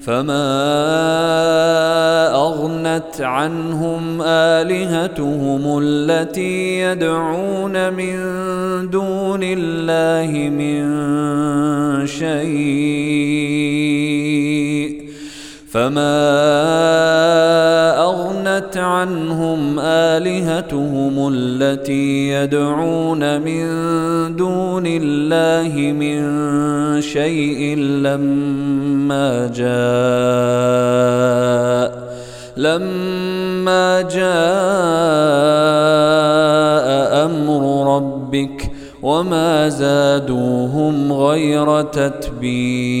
فما أغنت عنهم آلهتهم التي يدعون من دون الله من شيء فما أغنت عنهم آلهتهم التي يدعون من دون الله من شيء لما جاء لما جاء أمر ربك وما زادوهم غير تتبيب.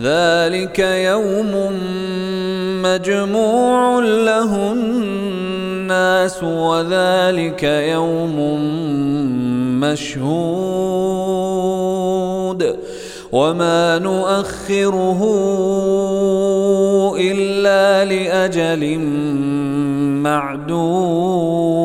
ذلك يوم مجموع له الناس وذلك يوم مشهود وما نؤخره إلا لأجل معدود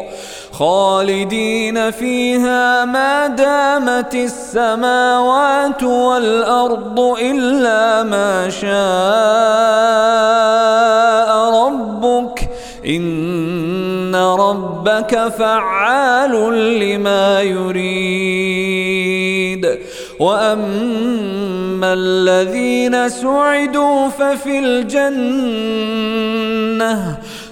خالدين فيها ما دامت السماوات والأرض إلا ما شاء ربك إن ربك فعال لما يريد. وأما الذين سعدوا ففي الجنة